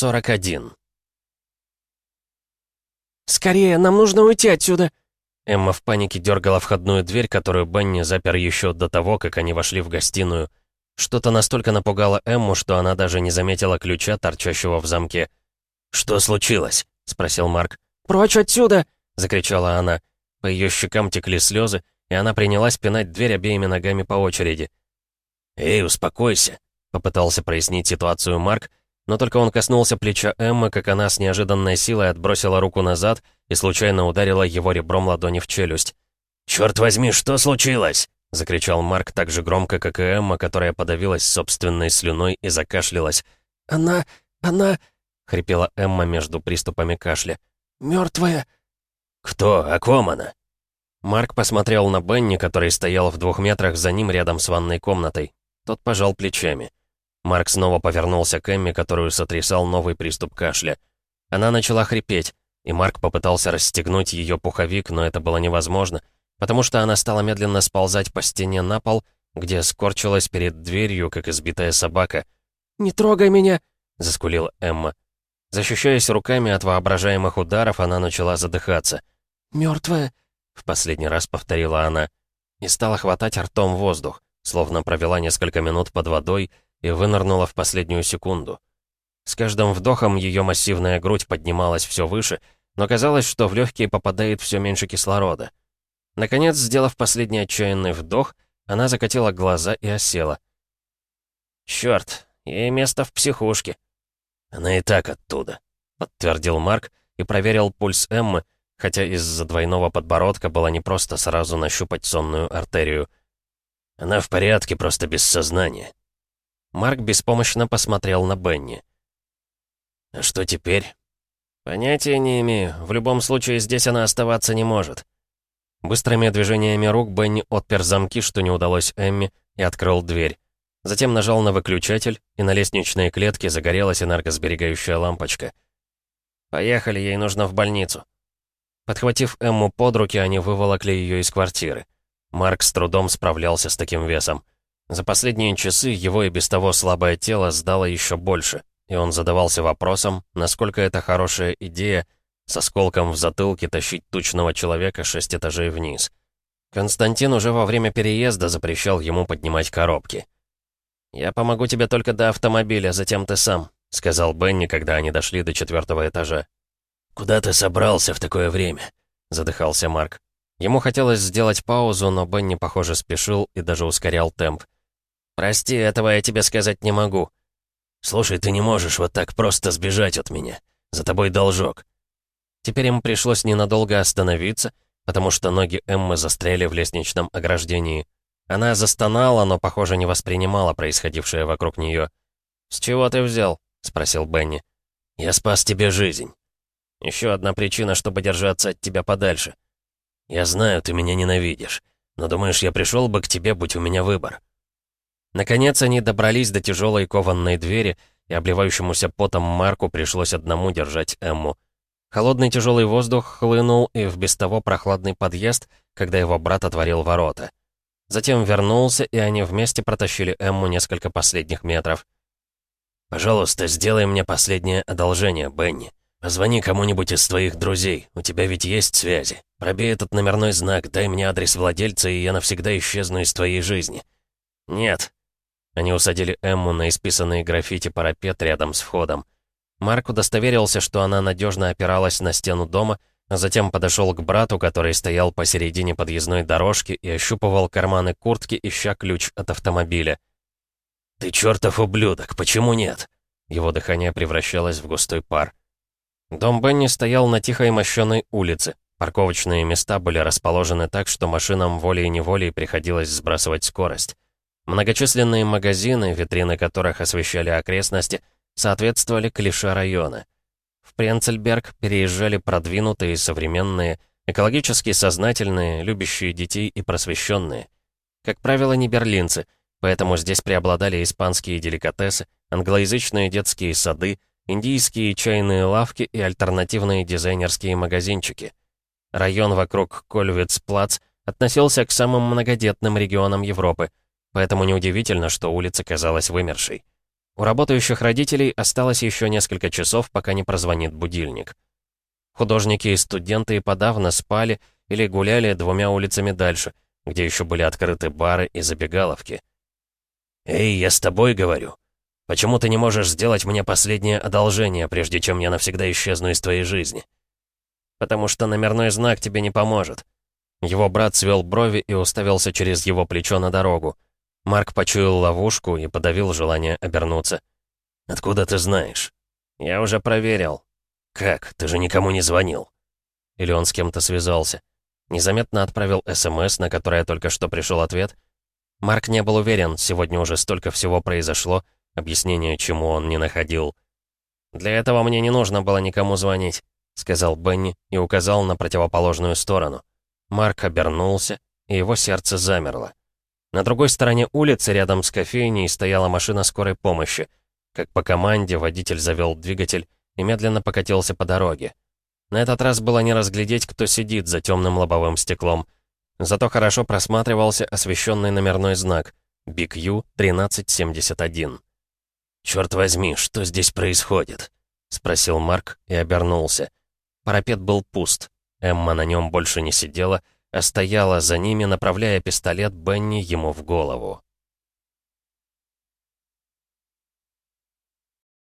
41 «Скорее, нам нужно уйти отсюда!» Эмма в панике дергала входную дверь, которую Бенни запер еще до того, как они вошли в гостиную. Что-то настолько напугало Эмму, что она даже не заметила ключа, торчащего в замке. «Что случилось?» — спросил Марк. «Прочь отсюда!» — закричала она. По ее щекам текли слезы, и она принялась пинать дверь обеими ногами по очереди. «Эй, успокойся!» — попытался прояснить ситуацию Марк, но только он коснулся плеча Эммы, как она с неожиданной силой отбросила руку назад и случайно ударила его ребром ладони в челюсть. «Черт возьми, что случилось?» — закричал Марк так же громко, как и Эмма, которая подавилась собственной слюной и закашлялась. «Она... она...» — хрипела Эмма между приступами кашля. «Мертвая...» «Кто? О ком она?» Марк посмотрел на Бенни, который стоял в двух метрах за ним рядом с ванной комнатой. Тот пожал плечами. Марк снова повернулся к Эмми, которую сотрясал новый приступ кашля. Она начала хрипеть, и Марк попытался расстегнуть ее пуховик, но это было невозможно, потому что она стала медленно сползать по стене на пол, где скорчилась перед дверью, как избитая собака. «Не трогай меня!» — заскулила Эмма. Защищаясь руками от воображаемых ударов, она начала задыхаться. «Мертвая!» — в последний раз повторила она. И стала хватать ртом воздух, словно провела несколько минут под водой, и вынырнула в последнюю секунду. С каждым вдохом ее массивная грудь поднималась все выше, но казалось, что в легкие попадает все меньше кислорода. Наконец, сделав последний отчаянный вдох, она закатила глаза и осела. «Чёрт, ей место в психушке». «Она и так оттуда», — подтвердил Марк и проверил пульс Эммы, хотя из-за двойного подбородка было непросто сразу нащупать сонную артерию. «Она в порядке, просто без сознания». Марк беспомощно посмотрел на Бенни. «А что теперь?» «Понятия не имею. В любом случае, здесь она оставаться не может». Быстрыми движениями рук Бенни отпер замки, что не удалось Эмми, и открыл дверь. Затем нажал на выключатель, и на лестничной клетке загорелась энергосберегающая лампочка. «Поехали, ей нужно в больницу». Подхватив Эмму под руки, они выволокли ее из квартиры. Марк с трудом справлялся с таким весом. За последние часы его и без того слабое тело сдало еще больше, и он задавался вопросом, насколько это хорошая идея с осколком в затылке тащить тучного человека шесть этажей вниз. Константин уже во время переезда запрещал ему поднимать коробки. «Я помогу тебе только до автомобиля, затем ты сам», — сказал Бенни, когда они дошли до четвертого этажа. «Куда ты собрался в такое время?» — задыхался Марк. Ему хотелось сделать паузу, но Бенни, похоже, спешил и даже ускорял темп. «Прости, этого я тебе сказать не могу». «Слушай, ты не можешь вот так просто сбежать от меня. За тобой должок». Теперь им пришлось ненадолго остановиться, потому что ноги Эммы застряли в лестничном ограждении. Она застонала, но, похоже, не воспринимала происходившее вокруг нее. «С чего ты взял?» — спросил Бенни. «Я спас тебе жизнь». Еще одна причина, чтобы держаться от тебя подальше. Я знаю, ты меня ненавидишь, но думаешь, я пришел бы к тебе, будь у меня выбор. Наконец они добрались до тяжелой кованной двери, и обливающемуся потом Марку пришлось одному держать Эмму. Холодный тяжелый воздух хлынул и в без того прохладный подъезд, когда его брат отворил ворота. Затем вернулся, и они вместе протащили Эмму несколько последних метров. «Пожалуйста, сделай мне последнее одолжение, Бенни. Позвони кому-нибудь из твоих друзей, у тебя ведь есть связи. Пробей этот номерной знак, дай мне адрес владельца, и я навсегда исчезну из твоей жизни». «Нет», они усадили Эмму на исписанный граффити парапет рядом с входом. Марк удостоверился, что она надежно опиралась на стену дома, а затем подошел к брату, который стоял посередине подъездной дорожки и ощупывал карманы куртки, ища ключ от автомобиля. «Ты чертов ублюдок, почему нет?» Его дыхание превращалось в густой пар. Дом Бенни стоял на тихой мощенной улице. Парковочные места были расположены так, что машинам волей-неволей приходилось сбрасывать скорость. Многочисленные магазины, витрины которых освещали окрестности, соответствовали клише района. В Пренцельберг переезжали продвинутые, современные, экологически сознательные, любящие детей и просвещенные. Как правило, не берлинцы, поэтому здесь преобладали испанские деликатесы, англоязычные детские сады, индийские чайные лавки и альтернативные дизайнерские магазинчики. Район вокруг Кольвиц-Плац относился к самым многодетным регионам Европы, Поэтому неудивительно, что улица казалась вымершей. У работающих родителей осталось еще несколько часов, пока не прозвонит будильник. Художники и студенты подавно спали или гуляли двумя улицами дальше, где еще были открыты бары и забегаловки. «Эй, я с тобой говорю. Почему ты не можешь сделать мне последнее одолжение, прежде чем я навсегда исчезну из твоей жизни?» «Потому что номерной знак тебе не поможет». Его брат свел брови и уставился через его плечо на дорогу. Марк почуял ловушку и подавил желание обернуться. «Откуда ты знаешь?» «Я уже проверил». «Как? Ты же никому не звонил?» Или он с кем-то связался. Незаметно отправил СМС, на которое только что пришел ответ. Марк не был уверен, сегодня уже столько всего произошло, объяснения чему он не находил. «Для этого мне не нужно было никому звонить», — сказал Бенни и указал на противоположную сторону. Марк обернулся, и его сердце замерло. На другой стороне улицы, рядом с кофейней, стояла машина скорой помощи. Как по команде, водитель завел двигатель и медленно покатился по дороге. На этот раз было не разглядеть, кто сидит за темным лобовым стеклом. Зато хорошо просматривался освещенный номерной знак «Биг Ю 1371». «Черт возьми, что здесь происходит?» — спросил Марк и обернулся. Парапет был пуст. Эмма на нем больше не сидела, а стояла за ними, направляя пистолет Бенни ему в голову.